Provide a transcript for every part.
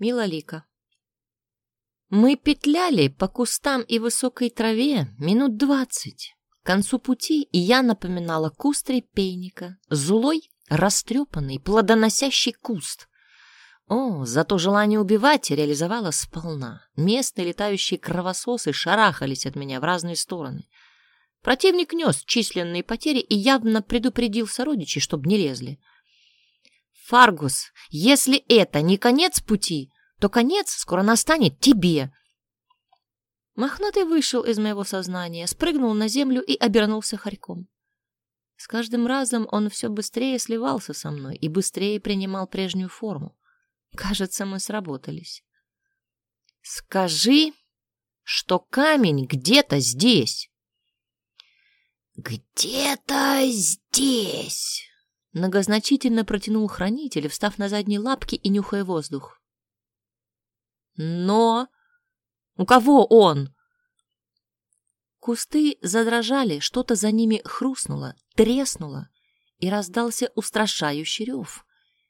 Милолика. Мы петляли по кустам и высокой траве минут двадцать. К концу пути я напоминала куст репейника, злой, растрепанный, плодоносящий куст. О, зато желание убивать реализовала сполна. Местные летающие кровососы шарахались от меня в разные стороны. Противник нес численные потери и явно предупредил сородичей, чтобы не лезли. «Фаргус, если это не конец пути, то конец скоро настанет тебе!» Мохнатый вышел из моего сознания, спрыгнул на землю и обернулся хорьком. С каждым разом он все быстрее сливался со мной и быстрее принимал прежнюю форму. Кажется, мы сработались. «Скажи, что камень где-то здесь!» «Где-то здесь!» Многозначительно протянул хранитель, встав на задние лапки и нюхая воздух. «Но... У кого он?» Кусты задрожали, что-то за ними хрустнуло, треснуло, и раздался устрашающий рев.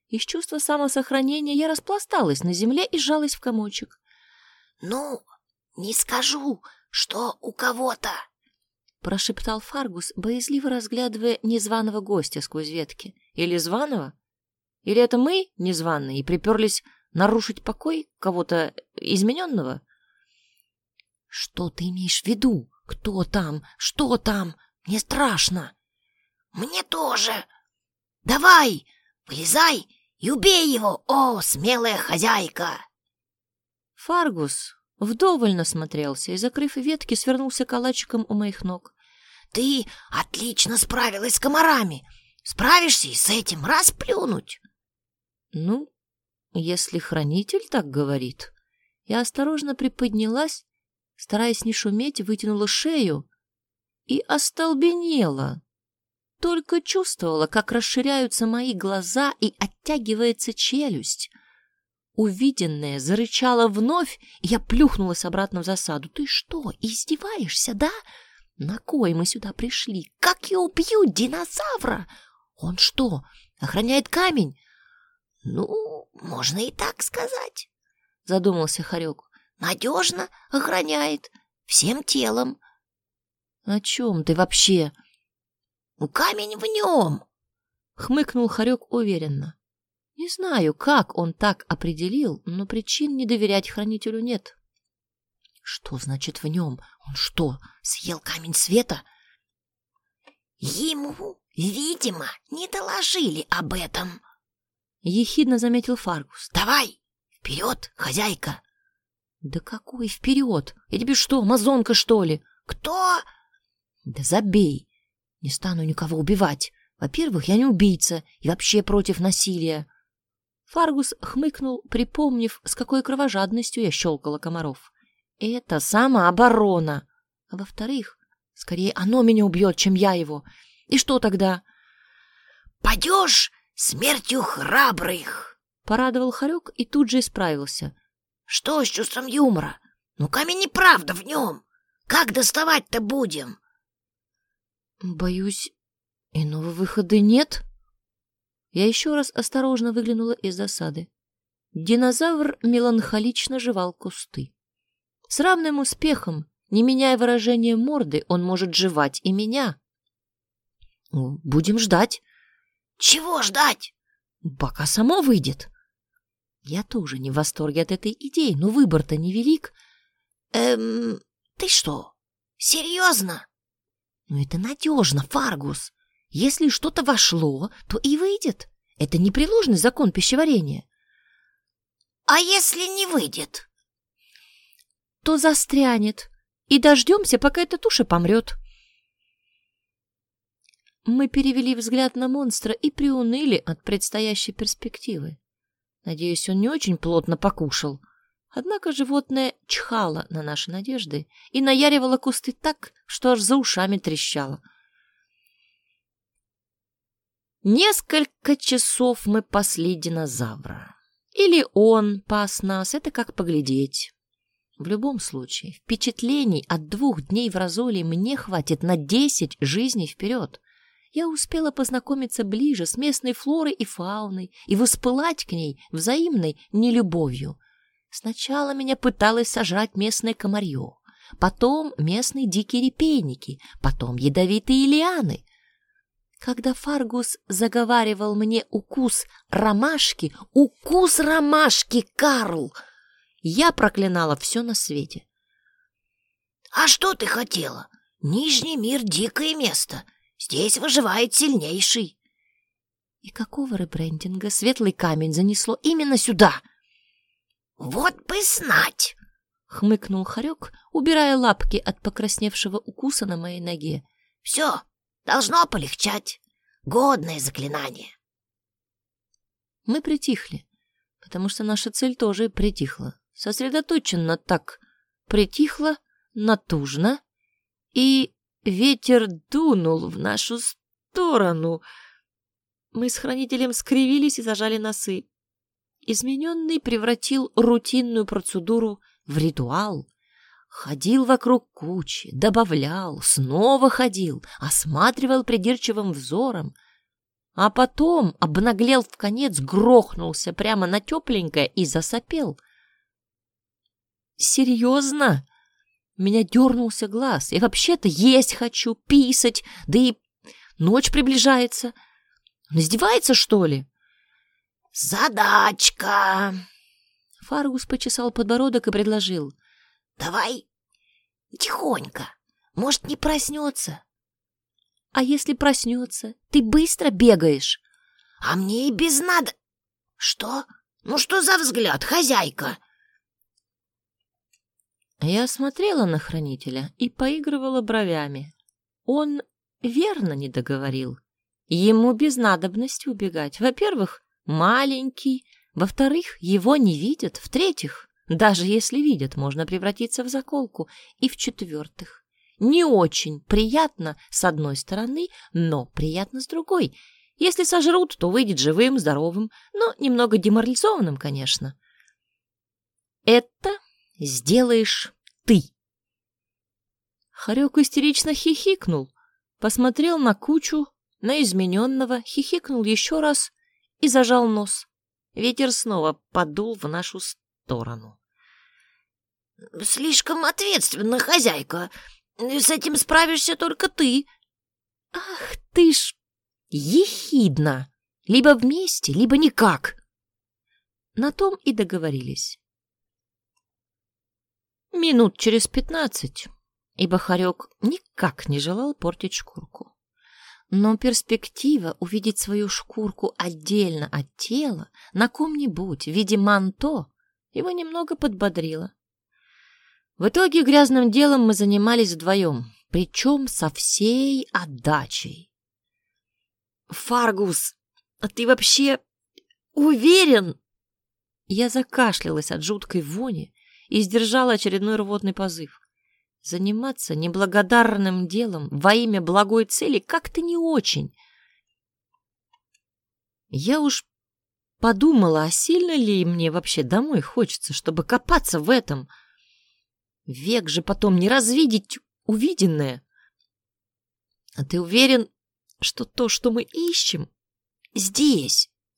Из чувства самосохранения я распласталась на земле и сжалась в комочек. «Ну, не скажу, что у кого-то!» Прошептал Фаргус, боязливо разглядывая незваного гостя сквозь ветки. Или званого? Или это мы, незваные, и приперлись нарушить покой кого-то измененного? Что ты имеешь в виду? Кто там? Что там? Мне страшно. Мне тоже. Давай, вылезай и убей его, о, смелая хозяйка. Фаргус вдоволь насмотрелся и, закрыв ветки, свернулся калачиком у моих ног. Ты отлично справилась с комарами. Справишься и с этим расплюнуть. Ну, если хранитель так говорит. Я осторожно приподнялась, стараясь не шуметь, вытянула шею и остолбенела. Только чувствовала, как расширяются мои глаза и оттягивается челюсть. Увиденное зарычало вновь, и я плюхнулась обратно в засаду. «Ты что, издеваешься, да?» На кой мы сюда пришли? Как я убью динозавра? Он что, охраняет камень? Ну, можно и так сказать, задумался Харек. Надежно охраняет всем телом. О чем ты вообще? Камень в нем, хмыкнул Харек уверенно. Не знаю, как он так определил, но причин не доверять хранителю нет. Что значит в нем? Он что, съел камень света? Ему, видимо, не доложили об этом. Ехидно заметил Фаргус. Давай, вперед, хозяйка. Да какой вперед? Я тебе что, мазонка, что ли? Кто? Да забей. Не стану никого убивать. Во-первых, я не убийца и вообще против насилия. Фаргус хмыкнул, припомнив, с какой кровожадностью я щелкала комаров. Это самооборона. А во-вторых, скорее оно меня убьет, чем я его. И что тогда? Падешь смертью храбрых, порадовал Харек и тут же исправился. Что с чувством юмора? Ну, камень неправда в нем. Как доставать-то будем? Боюсь, иного выхода нет. Я еще раз осторожно выглянула из засады. Динозавр меланхолично жевал кусты. С равным успехом, не меняя выражения морды, он может жевать и меня. Будем ждать. Чего ждать? Пока само выйдет. Я тоже не в восторге от этой идеи, но выбор-то невелик. Эм, ты что, серьезно? Ну это надежно, Фаргус. Если что-то вошло, то и выйдет. Это непреложный закон пищеварения. А если не выйдет? То застрянет, и дождемся, пока эта туша помрет. Мы перевели взгляд на монстра и приуныли от предстоящей перспективы. Надеюсь, он не очень плотно покушал. Однако животное чхало на наши надежды и наяривало кусты так, что аж за ушами трещало. Несколько часов мы пасли динозавра. Или он пас нас, это как поглядеть. В любом случае, впечатлений от двух дней в Розоле мне хватит на десять жизней вперед. Я успела познакомиться ближе с местной флорой и фауной и воспылать к ней взаимной нелюбовью. Сначала меня пыталось сожрать местное комарье, потом местные дикие репейники, потом ядовитые лианы. Когда Фаргус заговаривал мне укус ромашки, укус ромашки, Карл, я проклинала все на свете. «А что ты хотела? Нижний мир — дикое место. Здесь выживает сильнейший». И какого ребрендинга светлый камень занесло именно сюда? Вот бы знать! Хмыкнул Харек, убирая лапки от покрасневшего укуса на моей ноге. Все, должно полегчать. Годное заклинание. Мы притихли, потому что наша цель тоже притихла. Сосредоточенно так притихла, натужно, и ветер дунул в нашу сторону — мы с хранителем скривились и зажали носы. Измененный превратил рутинную процедуру в ритуал. Ходил вокруг кучи, добавлял, снова ходил, осматривал придирчивым взором, а потом обнаглел в конец, грохнулся прямо на тепленькое и засопел. «Серьезно?» Меня дернулся глаз. Я вообще-то есть хочу, писать, да и ночь приближается. Он издевается, что ли? Задачка. Фаргус почесал подбородок и предложил. Давай тихонько. Может, не проснется. А если проснется, ты быстро бегаешь. А мне и без надо. Что? Ну что за взгляд, хозяйка? Я смотрела на хранителя и поигрывала бровями. Он верно не договорил. Ему без надобности убегать. Во-первых, маленький. Во-вторых, его не видят. В-третьих, даже если видят, можно превратиться в заколку. И в-четвертых, не очень приятно с одной стороны, но приятно с другой. Если сожрут, то выйдет живым, здоровым, но немного деморализованным, конечно. Это сделаешь ты. Харек истерично хихикнул, посмотрел на кучу, на измененного, хихикнул еще раз и зажал нос. Ветер снова подул в нашу сторону. «Слишком ответственна хозяйка. С этим справишься только ты». «Ах ты ж ехидна! Либо вместе, либо никак!» На том и договорились. Минут через пятнадцать, ибо Харек никак не желал портить шкурку. Но перспектива увидеть свою шкурку отдельно от тела на ком-нибудь в виде манто его немного подбодрила. В итоге грязным делом мы занимались вдвоем, причем со всей отдачей. «Фаргус, а ты вообще уверен?» Я закашлялась от жуткой вони и сдержала очередной рвотный позыв. Заниматься неблагодарным делом во имя благой цели как-то не очень. Я уж подумала, а сильно ли мне вообще домой хочется, чтобы копаться в этом. Век же потом не развидеть увиденное. А ты уверен, что то, что мы ищем, здесь?